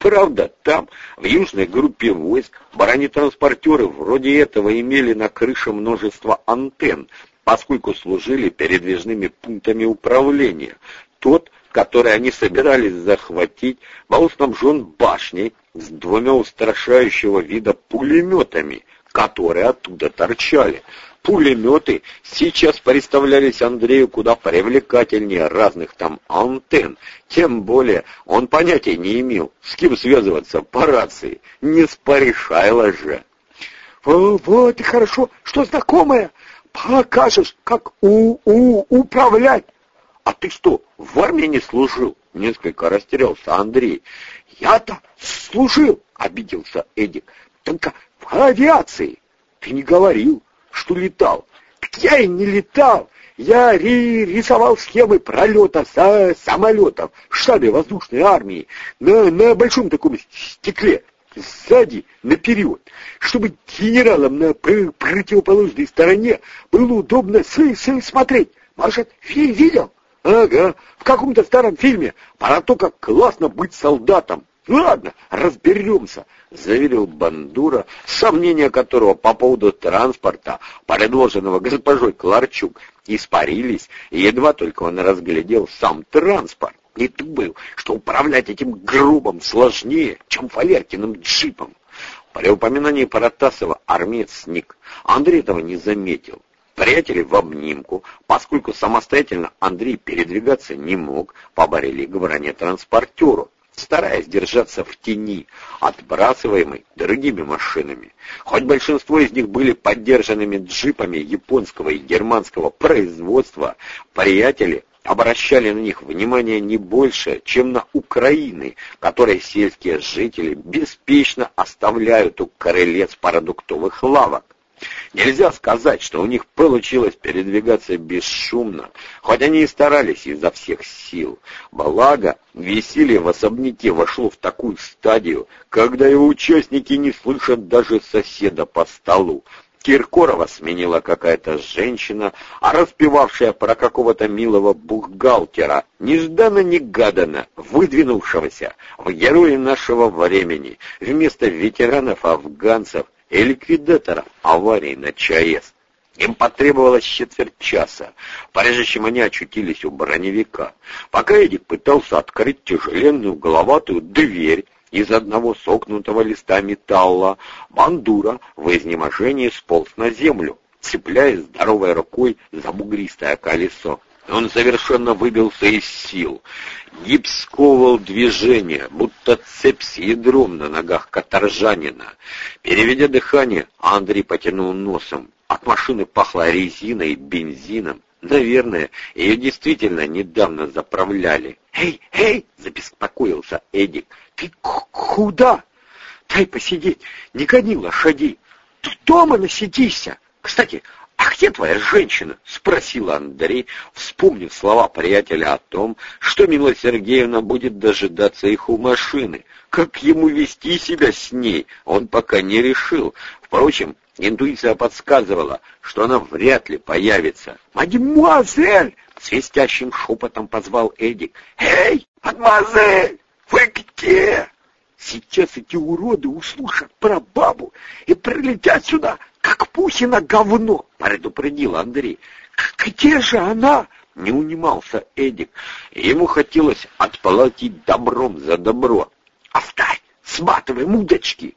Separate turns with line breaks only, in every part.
Правда, там, в южной группе войск, бронетранспортеры вроде этого имели на крыше множество антенн, поскольку служили передвижными пунктами управления. Тот, который они собирались захватить, был снабжен башней с двумя устрашающего вида пулеметами, которые оттуда торчали. Пулеметы сейчас представлялись Андрею куда привлекательнее разных там антенн. Тем более он понятия не имел, с кем связываться по рации. Не с порешайло же.
«Вот и хорошо, что знакомая. Покажешь, как у у управлять».
«А ты что, в армии не служил?» Несколько растерялся Андрей.
«Я-то служил», — обиделся Эдик. «Только в авиации». «Ты не говорил» что летал. Так я и не летал. Я рисовал схемы пролета со самолетов в штабе воздушной армии на, на большом таком стекле, сзади наперед, чтобы генералам на противоположной стороне было удобно с, с, смотреть. Может, видел? Ага, в каком-то старом фильме про то, как классно быть солдатом. Ладно, разберемся, заверил Бандура, сомнения которого по поводу транспорта, предложенного госпожой Кларчук, испарились, едва только он разглядел сам транспорт. И думал, что управлять этим грубым сложнее, чем Фалеркиным джипом. При упоминании Паратасова армеец сник. Андрей этого не заметил. Приятели в обнимку, поскольку самостоятельно Андрей передвигаться не мог, поборели к бронетранспортеру стараясь держаться в тени, отбрасываемой другими машинами. Хоть большинство из них были поддержанными джипами японского и германского производства, приятели обращали на них внимание не больше, чем на Украины, которые сельские жители беспечно оставляют у крылец продуктовых лавок. Нельзя сказать, что у них получилось передвигаться бесшумно, хоть они и старались изо всех сил. Благо, веселье в особняке вошло в такую стадию, когда его участники не слышат даже соседа по столу. Киркорова сменила какая-то женщина, а распевавшая про какого-то милого бухгалтера, нежданно-негаданно выдвинувшегося в герои нашего времени, вместо ветеранов-афганцев и ликвидаторов аварии на ЧАЭС. Им потребовалось четверть часа, прежде чем они очутились у броневика. Пока Эдик пытался открыть тяжеленную головатую дверь из одного согнутого листа металла, Бандура в изнеможении сполз на землю, цепляясь здоровой рукой за бугристое колесо. Он совершенно выбился из сил. Гипс сковывал движение, будто цепь с ядром на ногах каторжанина. Переведя дыхание, Андрей потянул носом. От машины пахло резиной и бензином. Наверное, ее действительно недавно заправляли. «Эй, эй!» — забеспокоился Эдик. «Ты куда? Дай посидеть, не гони лошади. Ты дома насидишься. Кстати, «А где твоя женщина?» — спросил Андрей, вспомнив слова приятеля о том, что Мила Сергеевна будет дожидаться их у машины. Как ему вести себя с ней, он пока не решил. Впрочем, интуиция подсказывала, что она вряд ли появится. «Мадемуазель!» — свистящим шепотом позвал Эдик. «Эй, мадемуазель, вы где?» Сейчас эти уроды услышат про бабу и прилетят сюда, как Пухина говно, предупредил Андрей. Где же она? Не унимался Эдик.
Ему хотелось отплатить добром за добро.
Оставь, сматывай удочки.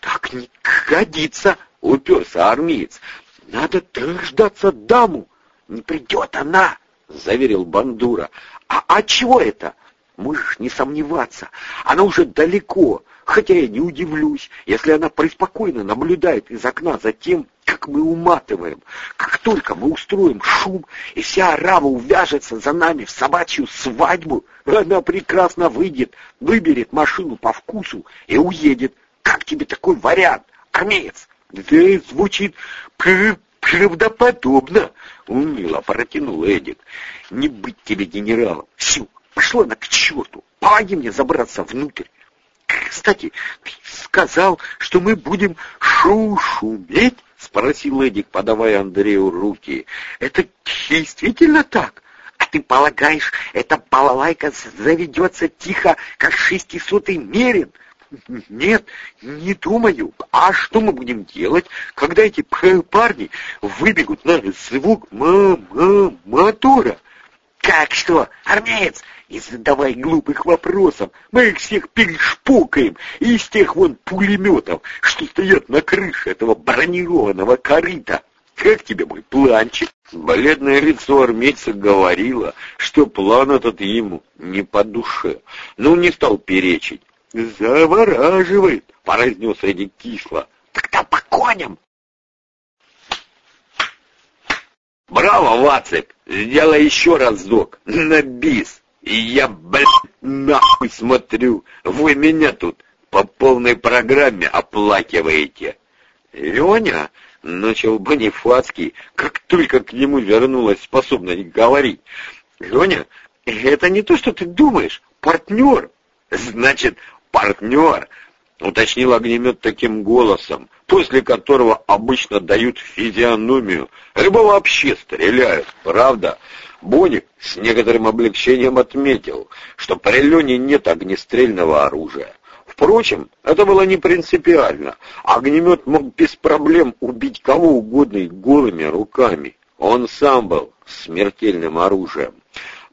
Так не годится, уперся армеец.
Надо дождаться даму. Не придет она, заверил Бандура. А, а чего это? Можешь не сомневаться, она уже далеко, хотя я не удивлюсь, если она преспокойно наблюдает из окна за тем, как мы уматываем. Как только мы устроим шум, и вся арава увяжется за нами в собачью свадьбу, она прекрасно выйдет, выберет машину по вкусу и уедет. Как тебе такой вариант, армеец?
Да звучит правдоподобно, уныло протянул Эдик. Не быть тебе генералом. Всю, Пошло на к черту. Помоги мне забраться внутрь.
Кстати, ты сказал, что мы будем шу-шуметь? Спросил Эдик, подавая Андрею руки. Это действительно так? А ты полагаешь, эта балалайка заведется тихо, как шестисотый мерин? Нет, не думаю. А что мы будем делать, когда эти парни выбегут на звук мотора? Как что, армеец? И задавай глупых вопросов. Мы их всех перешпукаем из тех вон пулеметов, что стоят на крыше этого бронированного корыта. Как тебе мой планчик?
Бледное лицо армейца говорило, что план этот ему не по душе, но он не стал перечить.
«Завораживает!» — произнес Эдик кисло. «Тогда по коням!»
«Браво, Вацик! Сделай еще разок! На бис! И я, блядь, нахуй смотрю! Вы меня тут по полной программе оплакиваете!» «Леня!» — начал Бонифацкий, как только к нему вернулась способность говорить. «Леня, это не то, что ты думаешь. Партнер!» «Значит, партнер!» — уточнил огнемет таким голосом, после которого обычно дают физиономию, либо вообще стреляют, правда? Боник с некоторым облегчением отметил, что при Лене нет огнестрельного оружия. Впрочем, это было не принципиально. Огнемет мог без проблем убить кого угодно и голыми руками. Он сам был смертельным оружием.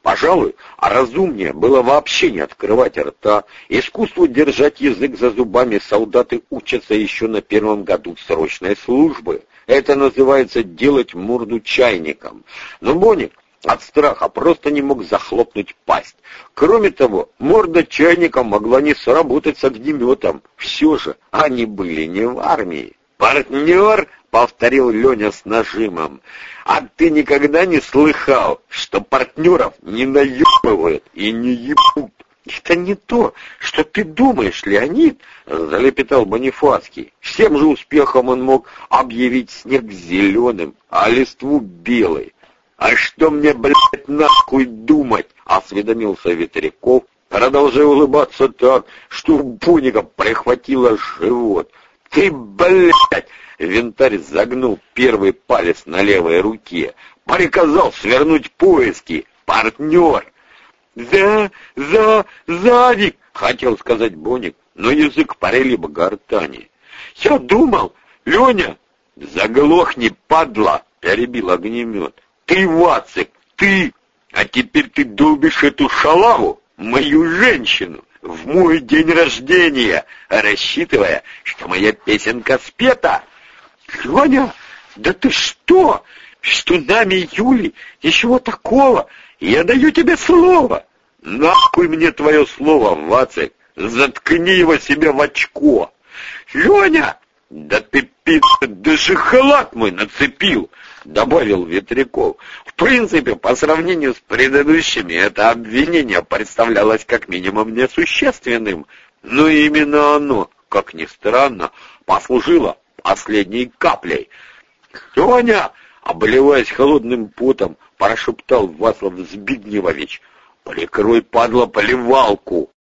Пожалуй, а разумнее было вообще не открывать рта. Искусству держать язык за зубами солдаты учатся еще на первом году срочной службы. Это называется делать морду чайником. Но Боник от страха просто не мог захлопнуть пасть. Кроме того, морда чайника могла не сработать с огнеметом. Все же они были не в армии. «Партнер!» — повторил Леня с нажимом. «А ты никогда не слыхал, что партнеров не наебывают и не ебут?» «Это не то, что ты думаешь, Леонид!» — залепетал Бонифацкий. Всем же успехом он мог объявить снег зеленым, а листву белой. «А что мне, блядь, нахуй думать?» — осведомился Ветряков, продолжая улыбаться так, что у Буника прихватило живот. «Ты, блядь!» Винтарь загнул первый палец на левой руке. Приказал свернуть поиски. Партнер! «За... за... завик!» — хотел сказать Боник, но язык прилип гортани. «Я думал, Леня...» «Заглохни, падла!» — перебил огнемет. «Ты, Вацик, ты! А теперь ты долбишь эту шалаву, мою женщину!» В мой день рождения, рассчитывая, что моя песенка спета. Леня, да ты что? Что нами, Юли, ничего такого. Я даю тебе слово. Нахуй мне твое слово, Вацик. Заткни его себе в очко. Леня, да ты, пи***, даже халат мой нацепил добавил Ветряков. В принципе, по сравнению с предыдущими, это обвинение представлялось как минимум несущественным, но именно оно, как ни странно, послужило последней каплей. «Леня!» — обливаясь холодным потом, прошептал Васлав Збигневович. «Прикрой, падла, поливалку!»